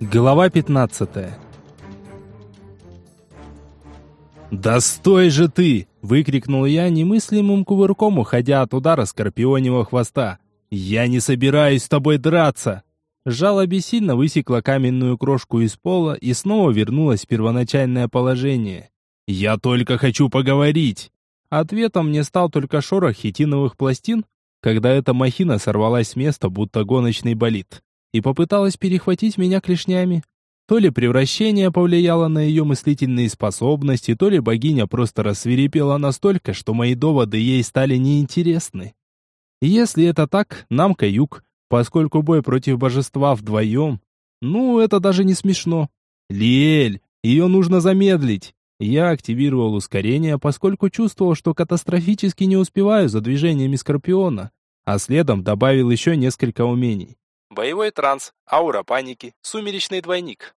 Глава 15 «Да стой же ты!» — выкрикнул я немыслимым кувырком, уходя от удара скорпионего хвоста. «Я не собираюсь с тобой драться!» Жало бессильно высекла каменную крошку из пола и снова вернулась в первоначальное положение. «Я только хочу поговорить!» Ответом мне стал только шорох хитиновых пластин, когда эта махина сорвалась с места, будто гоночный болид, и попыталась перехватить меня клешнями. То ли превращение повлияло на ее мыслительные способности, то ли богиня просто рассверепела настолько, что мои доводы ей стали неинтересны. Если это так, нам каюк, поскольку бой против божества вдвоем, ну, это даже не смешно. Лиэль, ее нужно замедлить. Я активировал ускорение, поскольку чувствовал, что катастрофически не успеваю за движениями Скорпиона, а следом добавил еще несколько умений. Боевой транс, аура паники, сумеречный двойник.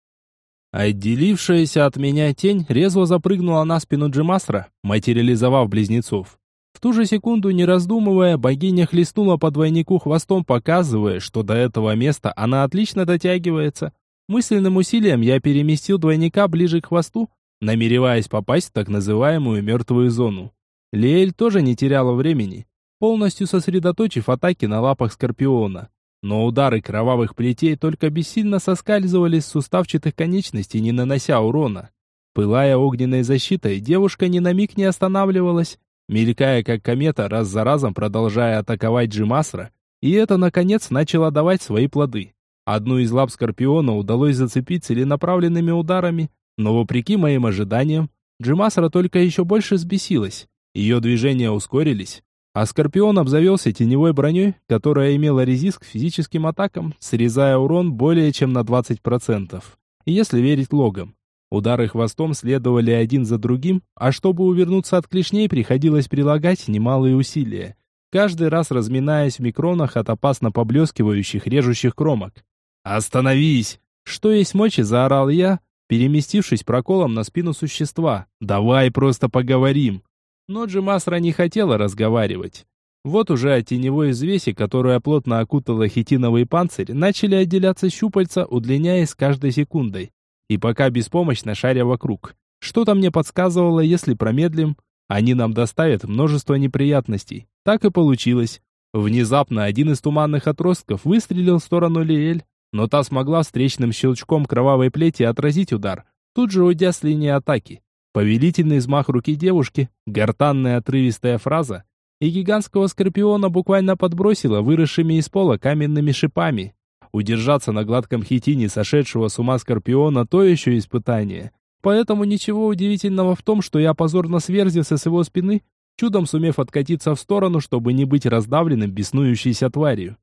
Отделившаяся от меня тень резво запрыгнула на спину Джимасра, материализовав близнецов. В ту же секунду, не раздумывая, богиня хлестнула по двойнику хвостом, показывая, что до этого места она отлично дотягивается. Мысленным усилием я переместил двойника ближе к хвосту, намереваясь попасть в так называемую мертвую зону. Лиэль тоже не теряла времени, полностью сосредоточив атаки на лапах Скорпиона. Но удары кровавых плетей только бессильно соскальзывали с суставчатых конечностей, не нанося урона. Пылая огненной защитой, девушка ни на миг не останавливалась, мелькая как комета, раз за разом продолжая атаковать Джимасра, и это, наконец, начало давать свои плоды. Одну из лап Скорпиона удалось зацепить целенаправленными ударами, но вопреки моим ожиданиям, Джимасра только еще больше взбесилась. Ее движения ускорились, а Скорпион обзавелся теневой броней, которая имела резист к физическим атакам, срезая урон более чем на 20%. Если верить логам. Удары хвостом следовали один за другим, а чтобы увернуться от клешней, приходилось прилагать немалые усилия, каждый раз разминаясь в микронах от опасно поблескивающих режущих кромок. «Остановись!» Что есть мочи, заорал я, переместившись проколом на спину существа. «Давай просто поговорим!» Но Джимасра не хотела разговаривать. Вот уже от теневой взвеси, которая плотно окутала хитиновый панцирь, начали отделяться щупальца, удлиняясь каждой секундой. И пока беспомощно шаря вокруг. Что-то мне подсказывало, если промедлим, они нам доставят множество неприятностей. Так и получилось. Внезапно один из туманных отростков выстрелил в сторону Лиэль, но та смогла встречным щелчком кровавой плети отразить удар, тут же уйдя с линии атаки. Повелительный взмах руки девушки, гортанная отрывистая фраза, и гигантского скорпиона буквально подбросило выросшими из пола каменными шипами. Удержаться на гладком хитине сошедшего с ума скорпиона то еще испытание. Поэтому ничего удивительного в том, что я позорно сверзился с его спины, чудом сумев откатиться в сторону, чтобы не быть раздавленным беснующейся тварью.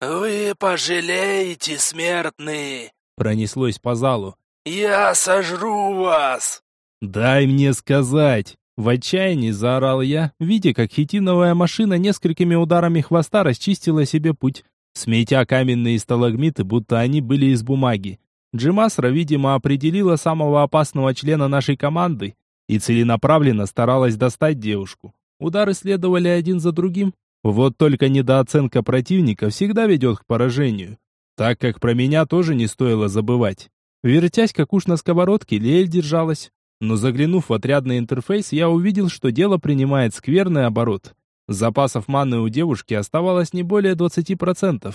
«Вы пожалеете, смертные!» Пронеслось по залу. «Я сожру вас!» «Дай мне сказать!» В отчаянии заорал я, видя, как хитиновая машина несколькими ударами хвоста расчистила себе путь, сметя каменные сталагмиты, будто они были из бумаги. Джимасра, видимо, определила самого опасного члена нашей команды и целенаправленно старалась достать девушку. Удары следовали один за другим, вот только недооценка противника всегда ведет к поражению. Так как про меня тоже не стоило забывать. Вертясь как уж на сковородке, Лель держалась. Но заглянув в отрядный интерфейс, я увидел, что дело принимает скверный оборот. Запасов маны у девушки оставалось не более 20%.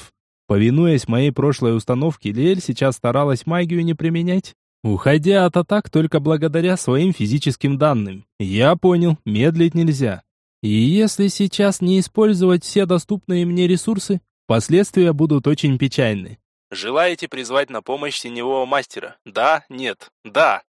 Повинуясь моей прошлой установке, Лель сейчас старалась магию не применять, уходя от атак только благодаря своим физическим данным. Я понял, медлить нельзя. И если сейчас не использовать все доступные мне ресурсы, последствия будут очень печальны. Желаете призвать на помощь теневого мастера? Да, нет, да.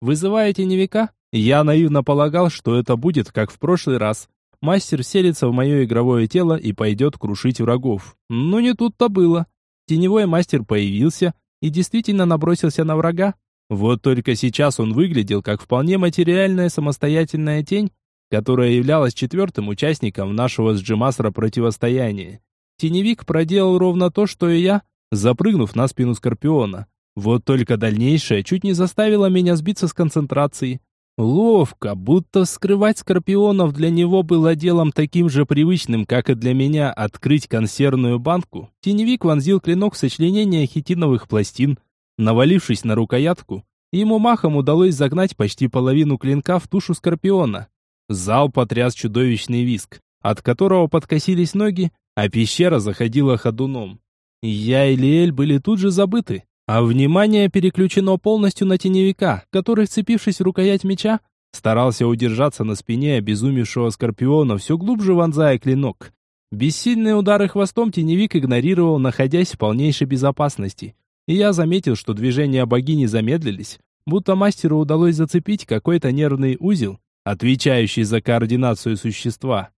Вызываете невека? Я наивно полагал, что это будет, как в прошлый раз. Мастер селится в мое игровое тело и пойдет крушить врагов. Но не тут-то было. Теневой мастер появился и действительно набросился на врага. Вот только сейчас он выглядел как вполне материальная самостоятельная тень, которая являлась четвертым участником нашего с Джимасра противостояния. Теневик проделал ровно то, что и я, запрыгнув на спину Скорпиона. Вот только дальнейшее чуть не заставило меня сбиться с концентрации. Ловко, будто скрывать скорпионов для него было делом таким же привычным, как и для меня открыть консервную банку. Теневик вонзил клинок в сочленение хитиновых пластин, Навалившись на рукоятку, ему махом удалось загнать почти половину клинка в тушу скорпиона. Зал потряс чудовищный виск, от которого подкосились ноги, а пещера заходила ходуном. Я и Лиэль были тут же забыты, а внимание переключено полностью на теневика, который, вцепившись в рукоять меча, старался удержаться на спине обезумевшего скорпиона, все глубже вонзая клинок. Бессильные удары хвостом теневик игнорировал, находясь в полнейшей безопасности. И я заметил, что движения богини замедлились, будто мастеру удалось зацепить какой-то нервный узел, отвечающий за координацию существа.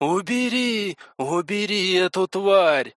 «Убери! Убери эту тварь!»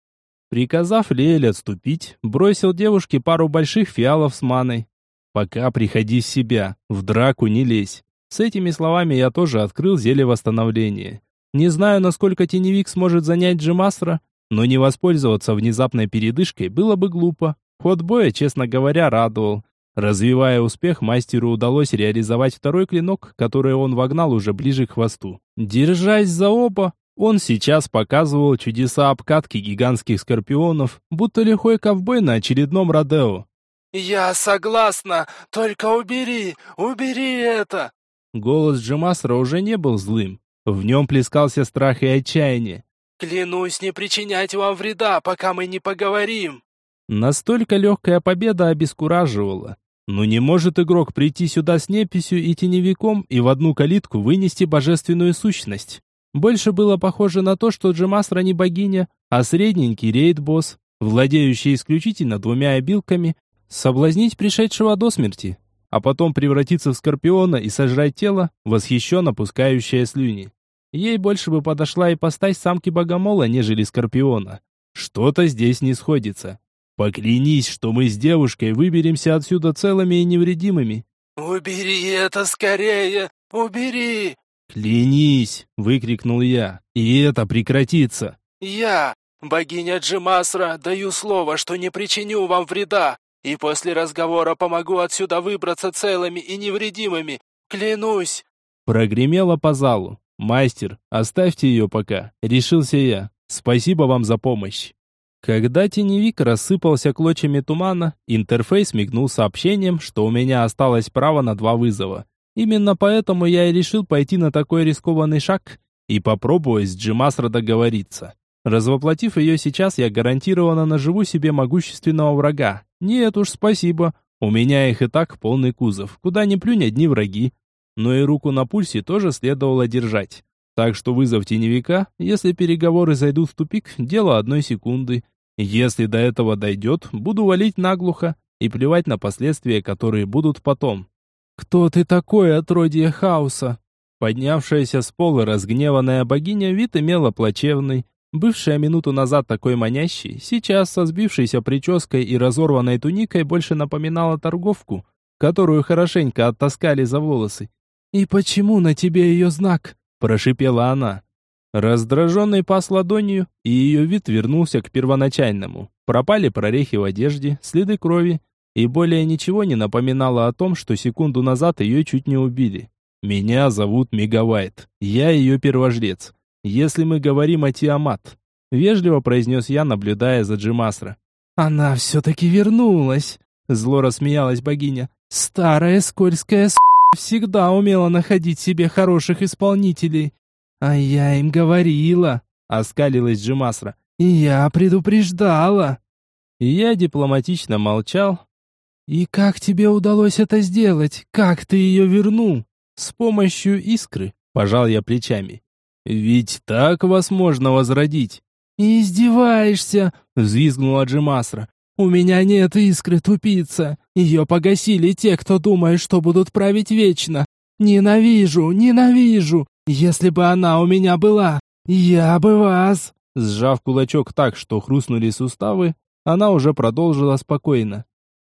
Приказав Леэль отступить, бросил девушке пару больших фиалов с маной. «Пока приходи в себя, в драку не лезь». С этими словами я тоже открыл зелье восстановления. Не знаю, насколько теневик сможет занять Джимасра, но не воспользоваться внезапной передышкой было бы глупо. Ход боя, честно говоря, радовал. Развивая успех, мастеру удалось реализовать второй клинок, который он вогнал уже ближе к хвосту. Держась за оба, он сейчас показывал чудеса обкатки гигантских скорпионов, будто лихой ковбой на очередном родео. «Я согласна, только убери, убери это!» Голос Джемасра уже не был злым. В нем плескался страх и отчаяние. «Клянусь не причинять вам вреда, пока мы не поговорим!» Настолько легкая победа обескураживала. Но не может игрок прийти сюда с неписью и теневиком и в одну калитку вынести божественную сущность. Больше было похоже на то, что Джемасра не богиня, а средненький рейд-босс, владеющий исключительно двумя обилками, соблазнить пришедшего до смерти, а потом превратиться в скорпиона и сожрать тело, восхищенно пускающее слюни. Ей больше бы подошла ипостась самки богомола, нежели скорпиона. Что-то здесь не сходится. Поклянись, что мы с девушкой выберемся отсюда целыми и невредимыми. «Убери это скорее! Убери!» «Клянись!» — выкрикнул я. «И это прекратится!» «Я, богиня Джимасра, даю слово, что не причиню вам вреда, и после разговора помогу отсюда выбраться целыми и невредимыми. Клянусь!» Прогремело по залу. «Мастер, оставьте ее пока», — решился я. «Спасибо вам за помощь». Когда теневик рассыпался клочьями тумана, интерфейс мигнул сообщением, что у меня осталось право на два вызова. Именно поэтому я и решил пойти на такой рискованный шаг и попробовать с Джимасра договориться. Развоплотив ее сейчас, я гарантированно наживу себе могущественного врага. Нет уж, спасибо. У меня их и так полный кузов. Куда ни плюнь, одни враги. Но и руку на пульсе тоже следовало держать. Так что вызов теневика, если переговоры зайдут в тупик, дело одной секунды. Если до этого дойдет, буду валить наглухо и плевать на последствия, которые будут потом. «Кто ты такой, отродье хаоса?» Поднявшаяся с пола разгневанная богиня вид имела плачевный. Бывшая минуту назад такой манящий, сейчас со сбившейся прической и разорванной туникой больше напоминала торговку, которую хорошенько оттаскали за волосы. «И почему на тебе ее знак?» – прошипела она. Раздраженный пас ладонью, и ее вид вернулся к первоначальному. Пропали прорехи в одежде, следы крови, и более ничего не напоминало о том, что секунду назад ее чуть не убили. Меня зовут Мегавайт. Я ее первожрец. Если мы говорим о Тиамат, вежливо произнес я, наблюдая за Джимасра. Она все-таки вернулась, зло рассмеялась богиня. Старая скользкая с*** всегда умела находить себе хороших исполнителей. А я им говорила, оскалилась Джимасра. Я предупреждала. Я дипломатично молчал, «И как тебе удалось это сделать? Как ты ее вернул?» «С помощью искры», — пожал я плечами. «Ведь так вас можно возродить». «Издеваешься!» — взвизгнула Джимасра. «У меня нет искры, тупица. Ее погасили те, кто думает, что будут править вечно. Ненавижу, ненавижу! Если бы она у меня была, я бы вас...» Сжав кулачок так, что хрустнули суставы, она уже продолжила спокойно.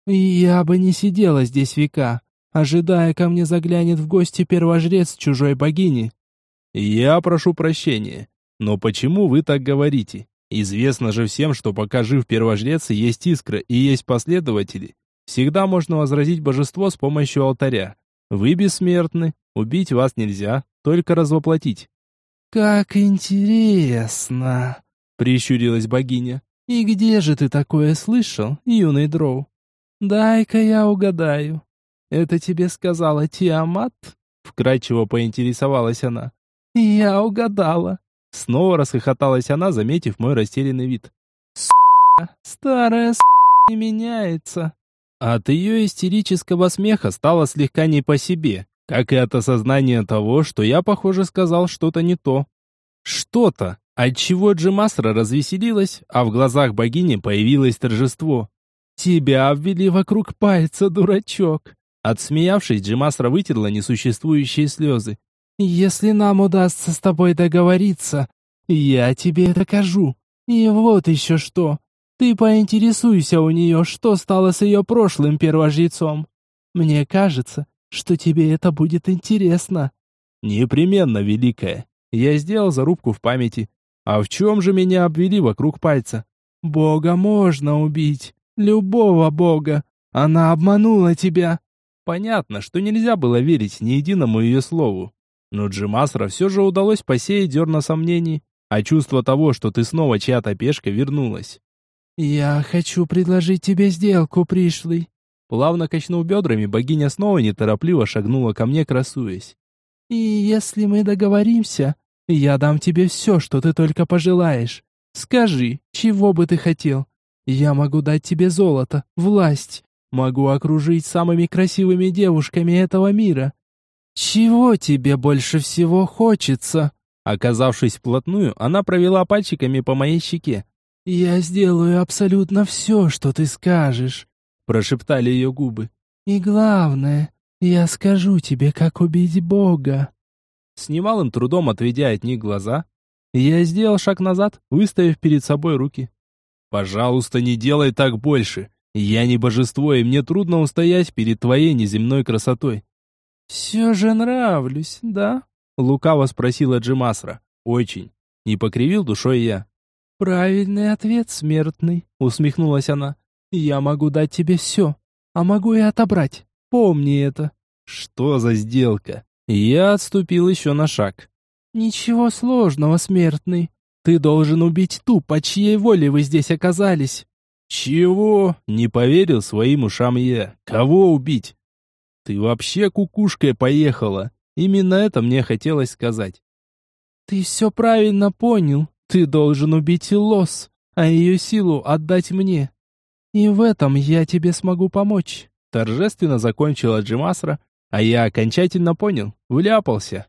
«Я бы не сидела здесь века, ожидая, ко мне заглянет в гости первожрец чужой богини». «Я прошу прощения, но почему вы так говорите? Известно же всем, что пока жив первожрец, есть искра и есть последователи. Всегда можно возразить божество с помощью алтаря. Вы бессмертны, убить вас нельзя, только развоплотить». «Как интересно!» — прищурилась богиня. «И где же ты такое слышал, юный дроу?» Дай-ка я угадаю. Это тебе сказала Тиамат? Вкрадчиво поинтересовалась она. Я угадала. Снова расхохоталась она, заметив мой растерянный вид. С***, старая с*** не меняется. От ее истерического смеха стало слегка не по себе, как и от осознания того, что я, похоже, сказал что-то не то. Что-то, отчего Джимасра развеселилась, а в глазах богини появилось торжество. «Тебя обвели вокруг пальца, дурачок!» Отсмеявшись, Джимасра вытерла несуществующие слезы. «Если нам удастся с тобой договориться, я тебе докажу. И вот еще что. Ты поинтересуйся у нее, что стало с ее прошлым первожрецом. Мне кажется, что тебе это будет интересно». «Непременно, Великая. Я сделал зарубку в памяти. А в чем же меня обвели вокруг пальца? Бога можно убить. Любого бога. Она обманула тебя. Понятно, что нельзя было верить ни единому ее слову. Но Джимасра все же удалось посеять зерна сомнений, а чувство того, что ты снова чья-то пешка, вернулось. «Я хочу предложить тебе сделку, пришлый». Плавно качнув бедрами, богиня снова неторопливо шагнула ко мне, красуясь. «И если мы договоримся, я дам тебе все, что ты только пожелаешь. Скажи, чего бы ты хотел? Я могу дать тебе золото, власть, могу окружить самыми красивыми девушками этого мира. Чего тебе больше всего хочется?» Оказавшись вплотную, она провела пальчиками по моей щеке. «Я сделаю абсолютно все, что ты скажешь», — прошептали ее губы. «И главное, я скажу тебе, как убить Бога». С немалым трудом отведя от них глаза, я сделал шаг назад, выставив перед собой руки. «Пожалуйста, не делай так больше. Я не божество, и мне трудно устоять перед твоей неземной красотой». «Все же нравлюсь, да?» — лукаво спросила Джимасра. «Очень». Не покривил душой я. «Правильный ответ, смертный», — усмехнулась она. «Я могу дать тебе все, а могу и отобрать. Помни это». «Что за сделка?» Я отступил еще на шаг. «Ничего сложного, смертный. Ты должен убить ту, по чьей воле вы здесь оказались». «Чего?» — не поверил своим ушам я. «Кого убить?» «Ты вообще кукушкой поехала?» Именно это мне хотелось сказать. «Ты все правильно понял. Ты должен убить Лос, а ее силу отдать мне. И в этом я тебе смогу помочь». Торжественно закончила Джимасра, а я окончательно понял, вляпался.